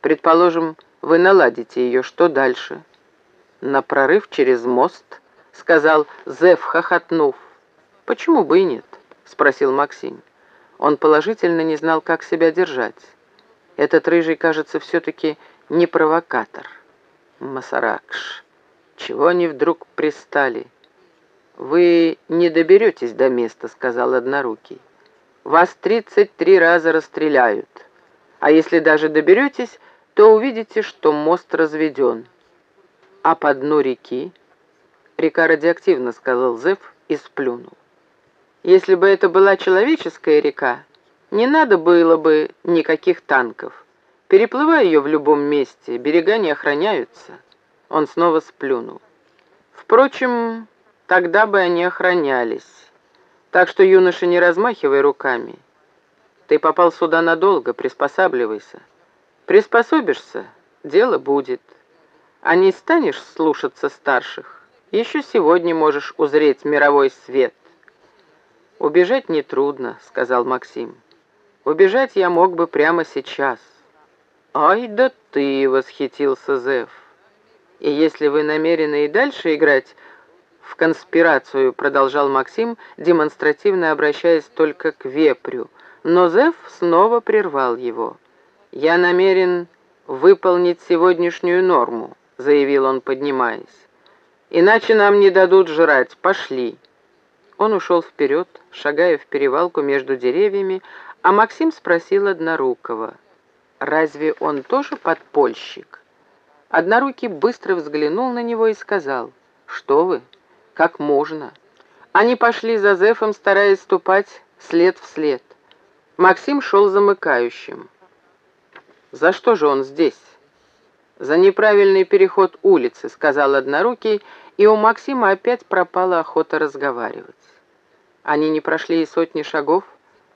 Предположим, вы наладите ее, что дальше? На прорыв через мост, сказал Зев, хохотнув. Почему бы и нет? Спросил Максим. Он положительно не знал, как себя держать. Этот рыжий, кажется, все-таки не провокатор. Масаракш, чего они вдруг пристали? «Вы не доберетесь до места», — сказал Однорукий. «Вас тридцать три раза расстреляют. А если даже доберетесь, то увидите, что мост разведен. А по дну реки...» «Река радиоактивна», — сказал Зев и сплюнул. «Если бы это была человеческая река, не надо было бы никаких танков. Переплывая ее в любом месте, берега не охраняются». Он снова сплюнул. «Впрочем, Тогда бы они охранялись. Так что, юноша, не размахивай руками. Ты попал сюда надолго, приспосабливайся. Приспособишься, дело будет. А не станешь слушаться старших, еще сегодня можешь узреть мировой свет. «Убежать нетрудно», — сказал Максим. «Убежать я мог бы прямо сейчас». «Ай да ты!» — восхитился Зев. «И если вы намерены и дальше играть в конспирацию», — продолжал Максим, демонстративно обращаясь только к вепрю. Но Зев снова прервал его. «Я намерен выполнить сегодняшнюю норму», — заявил он, поднимаясь. «Иначе нам не дадут жрать. Пошли». Он ушел вперед, шагая в перевалку между деревьями, а Максим спросил Однорукого, «Разве он тоже подпольщик?» Однорукий быстро взглянул на него и сказал, «Что вы?» как можно. Они пошли за Зефом, стараясь ступать след в след. Максим шел замыкающим. «За что же он здесь?» «За неправильный переход улицы», — сказал Однорукий, и у Максима опять пропала охота разговаривать. Они не прошли и сотни шагов,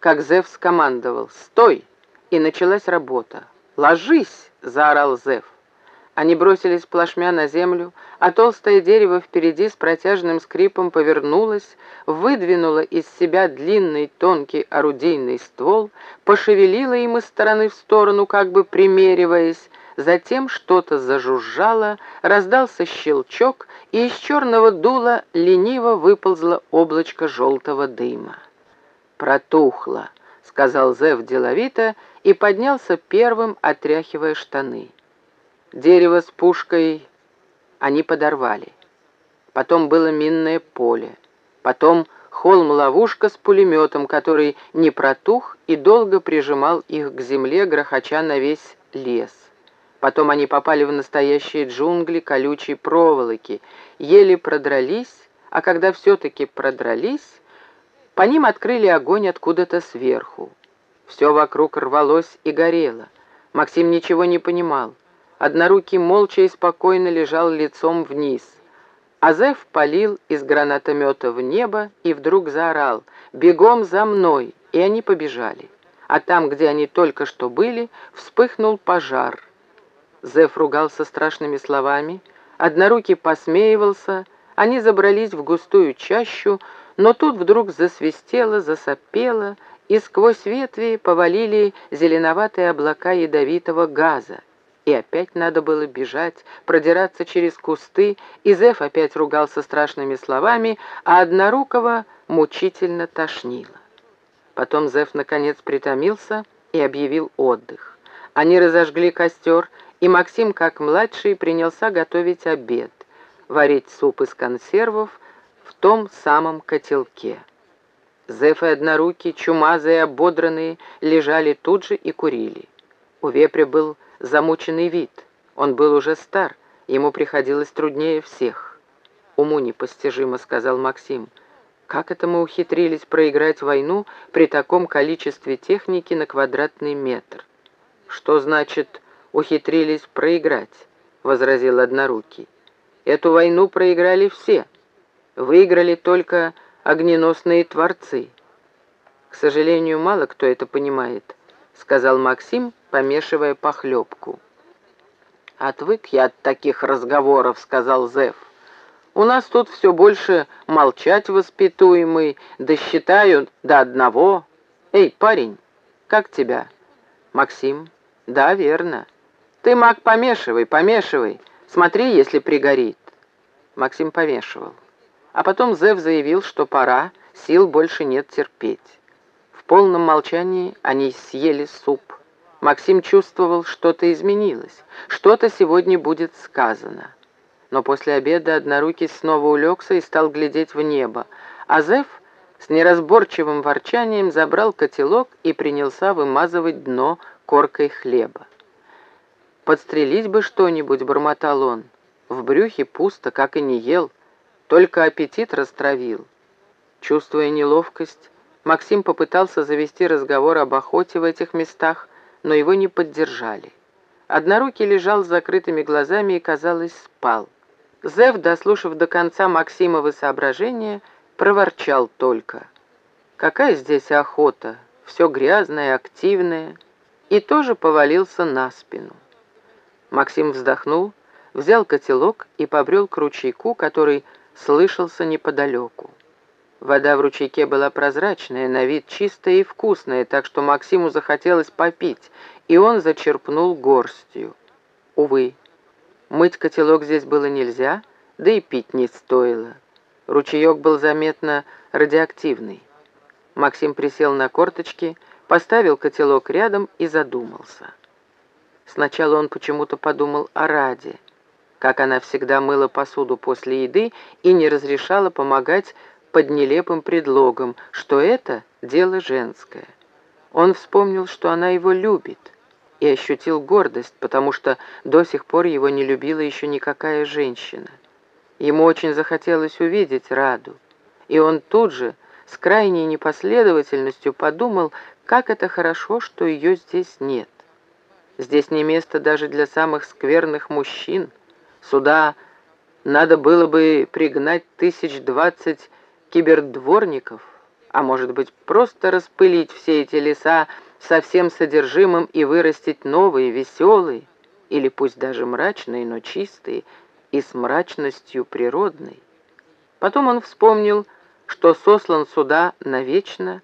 как Зев скомандовал «Стой!» и началась работа. «Ложись!» — заорал Зев. Они бросились плашмя на землю, а толстое дерево впереди с протяжным скрипом повернулось, выдвинуло из себя длинный тонкий орудийный ствол, пошевелило им из стороны в сторону, как бы примериваясь, затем что-то зажужжало, раздался щелчок, и из черного дула лениво выползло облачко желтого дыма. «Протухло», — сказал Зев деловито и поднялся первым, отряхивая штаны. Дерево с пушкой они подорвали. Потом было минное поле. Потом холм-ловушка с пулеметом, который не протух и долго прижимал их к земле, грохоча на весь лес. Потом они попали в настоящие джунгли колючей проволоки, еле продрались, а когда все-таки продрались, по ним открыли огонь откуда-то сверху. Все вокруг рвалось и горело. Максим ничего не понимал. Однорукий молча и спокойно лежал лицом вниз. Азеф палил из гранатомета в небо и вдруг заорал «Бегом за мной!» И они побежали. А там, где они только что были, вспыхнул пожар. Зев ругался страшными словами, Однорукий посмеивался, они забрались в густую чащу, но тут вдруг засвистело, засопело, и сквозь ветви повалили зеленоватые облака ядовитого газа. И опять надо было бежать, продираться через кусты, и Зев опять ругался страшными словами, а Однорукого мучительно тошнило. Потом Зев наконец притомился и объявил отдых. Они разожгли костер, и Максим, как младший, принялся готовить обед, варить суп из консервов в том самом котелке. Зев и Однорукий, чумазые, ободранные, лежали тут же и курили. У вепря был замученный вид. Он был уже стар, ему приходилось труднее всех. «Уму непостижимо», — сказал Максим. «Как это мы ухитрились проиграть войну при таком количестве техники на квадратный метр?» «Что значит ухитрились проиграть?» — возразил Однорукий. «Эту войну проиграли все. Выиграли только огненосные творцы. К сожалению, мало кто это понимает», — сказал Максим, помешивая похлебку. «Отвык я от таких разговоров», — сказал Зев. «У нас тут все больше молчать воспитуемый, да считаю до одного. Эй, парень, как тебя?» «Максим?» «Да, верно. «Ты, Мак, помешивай, помешивай. Смотри, если пригорит». Максим помешивал. А потом Зев заявил, что пора, сил больше нет терпеть. Полном молчании они съели суп. Максим чувствовал, что-то изменилось, что-то сегодня будет сказано. Но после обеда Однорукий снова улегся и стал глядеть в небо, а Зев с неразборчивым ворчанием забрал котелок и принялся вымазывать дно коркой хлеба. «Подстрелить бы что-нибудь», — бормотал он. В брюхе пусто, как и не ел, только аппетит растравил. Чувствуя неловкость, Максим попытался завести разговор об охоте в этих местах, но его не поддержали. Однорукий лежал с закрытыми глазами и, казалось, спал. Зев, дослушав до конца Максимовы соображения, проворчал только. «Какая здесь охота? Все грязное, активное». И тоже повалился на спину. Максим вздохнул, взял котелок и побрел к ручейку, который слышался неподалеку. Вода в ручейке была прозрачная, на вид чистая и вкусная, так что Максиму захотелось попить, и он зачерпнул горстью. Увы, мыть котелок здесь было нельзя, да и пить не стоило. Ручеек был заметно радиоактивный. Максим присел на корточки, поставил котелок рядом и задумался. Сначала он почему-то подумал о Раде, как она всегда мыла посуду после еды и не разрешала помогать под нелепым предлогом, что это дело женское. Он вспомнил, что она его любит, и ощутил гордость, потому что до сих пор его не любила еще никакая женщина. Ему очень захотелось увидеть Раду, и он тут же, с крайней непоследовательностью, подумал, как это хорошо, что ее здесь нет. Здесь не место даже для самых скверных мужчин. Сюда надо было бы пригнать тысяч двадцать кибердворников, а может быть просто распылить все эти леса со всем содержимым и вырастить новые, веселые, или пусть даже мрачные, но чистые, и с мрачностью природной. Потом он вспомнил, что сослан сюда навечно,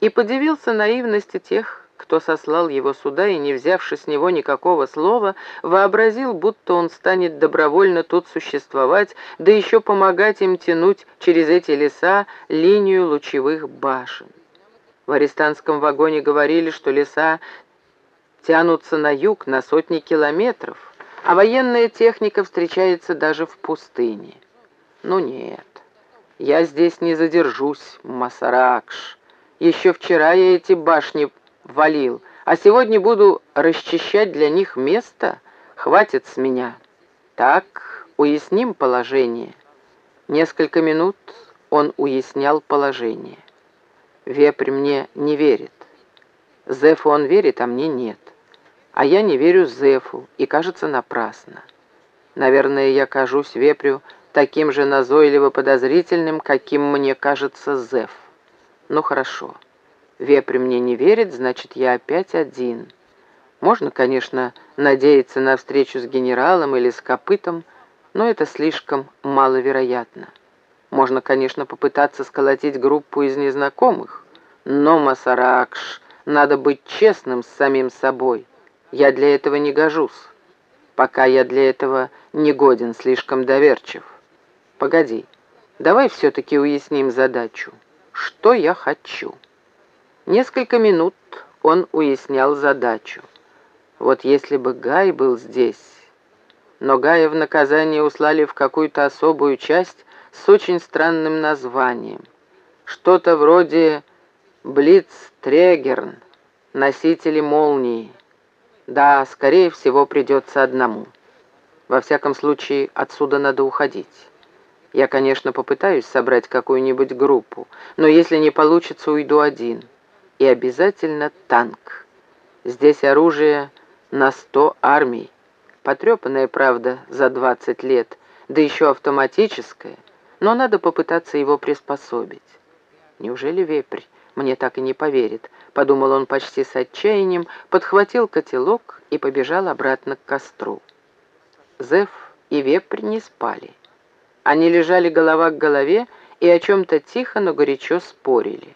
и подивился наивности тех, кто сослал его сюда и, не взявши с него никакого слова, вообразил, будто он станет добровольно тут существовать, да еще помогать им тянуть через эти леса линию лучевых башен. В арестантском вагоне говорили, что леса тянутся на юг на сотни километров, а военная техника встречается даже в пустыне. Ну нет, я здесь не задержусь, Масаракш. Еще вчера я эти башни валил, а сегодня буду расчищать для них место. Хватит с меня. Так, уясним положение. Несколько минут он уяснял положение. Вепрь мне не верит. Зефу он верит, а мне нет. А я не верю Зефу, и кажется напрасно. Наверное, я кажусь вепрю таким же назойливо подозрительным, каким мне кажется Зеф. Ну хорошо. Вепрь мне не верит, значит, я опять один. Можно, конечно, надеяться на встречу с генералом или с копытом, но это слишком маловероятно. Можно, конечно, попытаться сколотить группу из незнакомых, но, Масаракш, надо быть честным с самим собой. Я для этого не гожусь. Пока я для этого не годен, слишком доверчив. Погоди, давай все-таки уясним задачу. Что я хочу? Несколько минут он уяснял задачу. Вот если бы Гай был здесь... Но Гая в наказание услали в какую-то особую часть с очень странным названием. Что-то вроде «Блиц-трегерн», «Носители молнии». Да, скорее всего, придется одному. Во всяком случае, отсюда надо уходить. Я, конечно, попытаюсь собрать какую-нибудь группу, но если не получится, уйду один. И обязательно танк. Здесь оружие на сто армий. Потрепанное, правда, за 20 лет, да еще автоматическое, но надо попытаться его приспособить. Неужели вепрь мне так и не поверит, подумал он почти с отчаянием, подхватил котелок и побежал обратно к костру. Зев и вепрь не спали. Они лежали голова к голове и о чем-то тихо, но горячо спорили.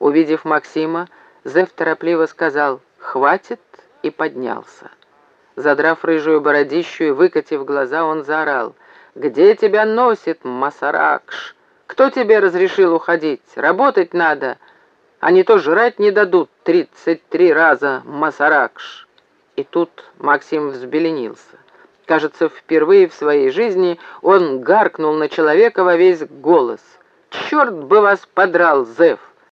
Увидев Максима, Зев торопливо сказал «хватит» и поднялся. Задрав рыжую бородищу и выкатив глаза, он заорал. «Где тебя носит, Масаракш? Кто тебе разрешил уходить? Работать надо, а не то жрать не дадут тридцать три раза, Масаракш!» И тут Максим взбеленился. Кажется, впервые в своей жизни он гаркнул на человека во весь голос. «Черт бы вас подрал, Зев!